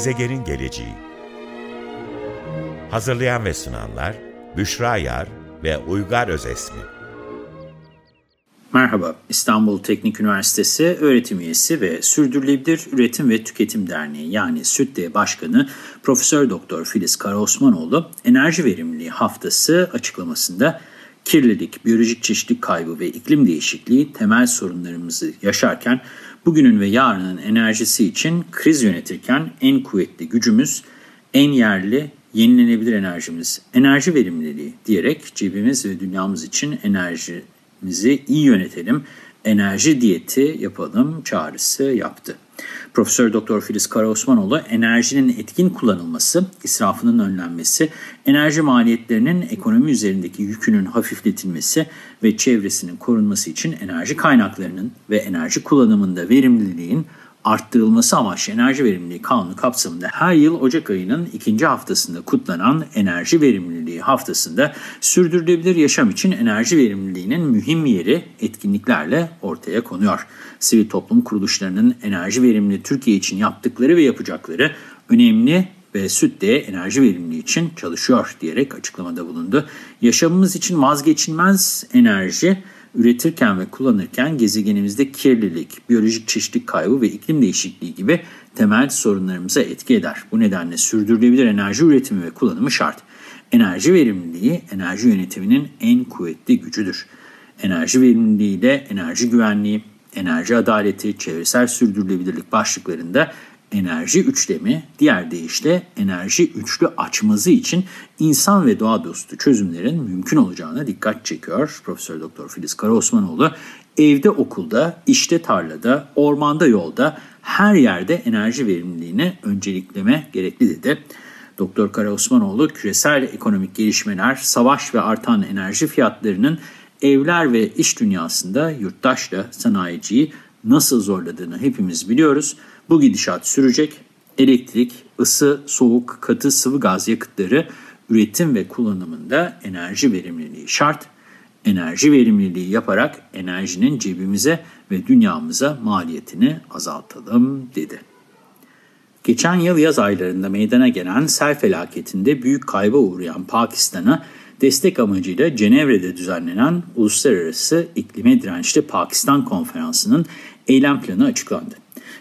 Gezegenin geleceği. Hazırlayan ve sunanlar Büşra Yar ve Uygar Özesmi. Merhaba, İstanbul Teknik Üniversitesi öğretim üyesi ve Sürdürülebilir Üretim ve Tüketim Derneği yani SÜTDE Başkanı Profesör Doktor Filiz Karaosmanoğlu enerji verimliliği haftası açıklamasında kirlilik, biyolojik çeşitlilik kaybı ve iklim değişikliği temel sorunlarımızı yaşarken bugünün ve yarının enerjisi için kriz yönetirken en kuvvetli gücümüz, en yerli, yenilenebilir enerjimiz, enerji verimliliği diyerek cebimiz ve dünyamız için enerjimizi iyi yönetelim, enerji diyeti yapalım çağrısı yaptı. Profesör Doktor Filiz Karaosmanoğlu enerjinin etkin kullanılması, israfının önlenmesi, enerji maliyetlerinin ekonomi üzerindeki yükünün hafifletilmesi ve çevresinin korunması için enerji kaynaklarının ve enerji kullanımında verimliliğin arttırılması amaçlı enerji verimliliği kanunu kapsamında her yıl Ocak ayının ikinci haftasında kutlanan enerji verimliliği haftasında sürdürülebilir yaşam için enerji verimliliğinin mühim yeri etkinliklerle ortaya konuyor. Sivil toplum kuruluşlarının enerji verimli Türkiye için yaptıkları ve yapacakları önemli ve SÜTDE enerji verimliliği için çalışıyor diyerek açıklamada bulundu. Yaşamımız için vazgeçilmez enerji üretirken ve kullanırken gezegenimizde kirlilik, biyolojik çeşitlilik kaybı ve iklim değişikliği gibi temel sorunlarımıza etki eder. Bu nedenle sürdürülebilir enerji üretimi ve kullanımı şart. Enerji verimliliği enerji yönetiminin en kuvvetli gücüdür. Enerji verimliliği ile enerji güvenliği, enerji adaleti, çevresel sürdürülebilirlik başlıklarında enerji üçlemi, diğer deyişle enerji üçlü açmazı için insan ve doğa dostu çözümlerin mümkün olacağına dikkat çekiyor Profesör Doktor Filiz Karaosmanoğlu. Evde, okulda, işte tarlada, ormanda, yolda her yerde enerji verimliliğini öncelikleme gerekli dedi. Doktor Karaosmanoğlu küresel ekonomik gelişmeler, savaş ve artan enerji fiyatlarının evler ve iş dünyasında yurttaşla sanayiciyi nasıl zorladığını hepimiz biliyoruz. Bu gidişat sürecek. Elektrik, ısı, soğuk, katı sıvı gaz yakıtları üretim ve kullanımında enerji verimliliği şart. Enerji verimliliği yaparak enerjinin cebimize ve dünyamıza maliyetini azaltalım dedi. Geçen yıl yaz aylarında meydana gelen sel felaketinde büyük kayba uğrayan Pakistan'a destek amacıyla Cenevre'de düzenlenen Uluslararası İklime Dirençli Pakistan Konferansı'nın eylem planı açıklandı.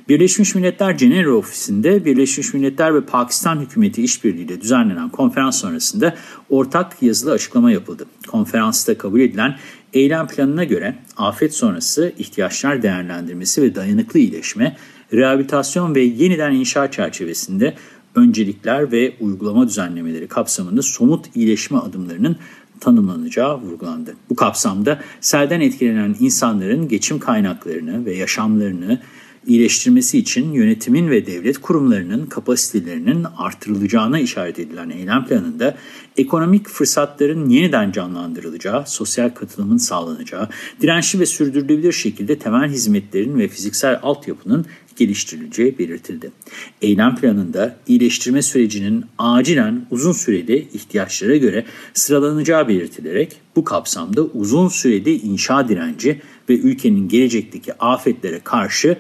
Birleşmiş Milletler Cenevre Ofisi'nde Birleşmiş Milletler ve Pakistan hükümeti işbirliğiyle düzenlenen konferans sonrasında ortak yazılı açıklama yapıldı. Konferansta kabul edilen eylem planına göre afet sonrası ihtiyaçlar değerlendirmesi ve dayanıklı iyileşme, rehabilitasyon ve yeniden inşa çerçevesinde öncelikler ve uygulama düzenlemeleri kapsamında somut iyileşme adımlarının tanımlanacağı vurgulandı. Bu kapsamda selden etkilenen insanların geçim kaynaklarını ve yaşamlarını iyileştirmesi için yönetimin ve devlet kurumlarının kapasitelerinin artırılacağına işaret edilen eylem planında ekonomik fırsatların yeniden canlandırılacağı, sosyal katılımın sağlanacağı, dirençli ve sürdürülebilir şekilde temel hizmetlerin ve fiziksel altyapının geliştirileceği belirtildi. Eylem planında iyileştirme sürecinin acilen uzun süreli ihtiyaçlara göre sıralanacağı belirtilerek bu kapsamda uzun süreli inşa direnci ve ülkenin gelecekteki afetlere karşı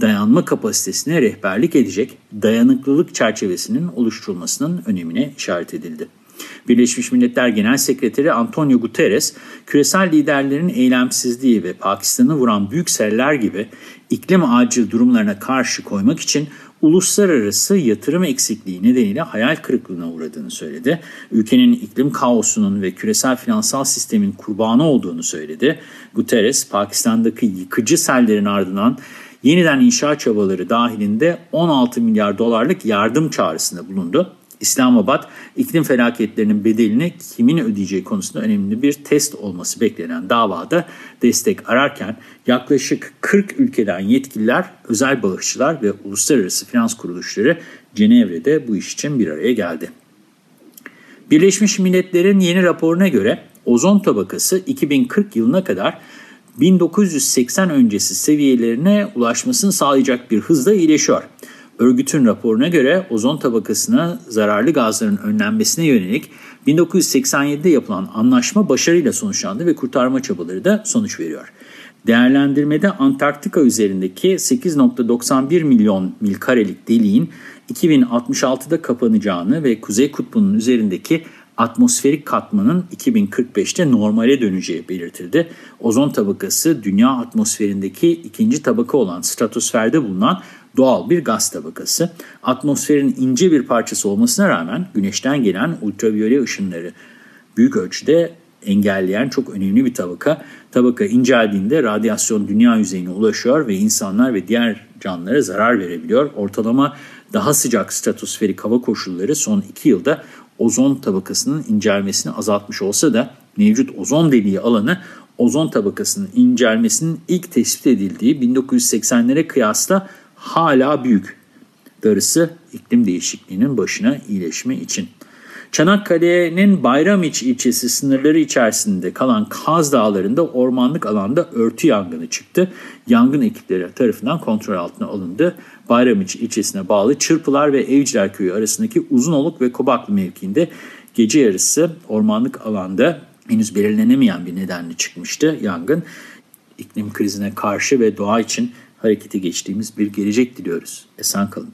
dayanma kapasitesine rehberlik edecek dayanıklılık çerçevesinin oluşturulmasının önemine işaret edildi. Birleşmiş Milletler Genel Sekreteri Antonio Guterres, küresel liderlerin eylemsizliği ve Pakistan'ı vuran büyük seller gibi iklim acil durumlarına karşı koymak için uluslararası yatırım eksikliği nedeniyle hayal kırıklığına uğradığını söyledi. Ülkenin iklim kaosunun ve küresel finansal sistemin kurbanı olduğunu söyledi. Guterres, Pakistan'daki yıkıcı sellerin ardından yeniden inşa çabaları dahilinde 16 milyar dolarlık yardım çağrısında bulundu. İslamabad, iklim felaketlerinin bedelini kimin ödeyeceği konusunda önemli bir test olması beklenen davada destek ararken yaklaşık 40 ülkeden yetkililer, özel bağışçılar ve uluslararası finans kuruluşları Cenevre'de bu iş için bir araya geldi. Birleşmiş Milletler'in yeni raporuna göre ozon tabakası 2040 yılına kadar 1980 öncesi seviyelerine ulaşmasını sağlayacak bir hızla iyileşiyor. Örgütün raporuna göre ozon tabakasına zararlı gazların önlenmesine yönelik 1987'de yapılan anlaşma başarıyla sonuçlandı ve kurtarma çabaları da sonuç veriyor. Değerlendirmede Antarktika üzerindeki 8.91 milyon mil karelik deliğin 2066'da kapanacağını ve Kuzey Kutbu'nun üzerindeki atmosferik katmanın 2045'te normale döneceği belirtildi. Ozon tabakası dünya atmosferindeki ikinci tabaka olan stratosferde bulunan doğal bir gaz tabakası. Atmosferin ince bir parçası olmasına rağmen güneşten gelen ultraviyole ışınları büyük ölçüde engelleyen çok önemli bir tabaka. Tabaka inceldiğinde radyasyon dünya yüzeyine ulaşıyor ve insanlar ve diğer canlılara zarar verebiliyor. Ortalama daha sıcak stratosferik hava koşulları son iki yılda ozon tabakasının incelmesini azaltmış olsa da mevcut ozon deliği alanı ozon tabakasının incelmesinin ilk tespit edildiği 1980'lere kıyasla hala büyük. Darısı iklim değişikliğinin başına iyileşme için. Çanakkale'nin Bayramiç ilçesi sınırları içerisinde kalan Kaz Dağları'nda ormanlık alanda örtü yangını çıktı. Yangın ekipleri tarafından kontrol altına alındı. Bayramiç ilçesine bağlı Çırpılar ve Evciler Köyü arasındaki Uzunoluk ve Kobaklı mevkiinde gece yarısı ormanlık alanda henüz belirlenemeyen bir nedenle çıkmıştı yangın. İklim krizine karşı ve doğa için harekete geçtiğimiz bir gelecek diliyoruz. Esen kalın.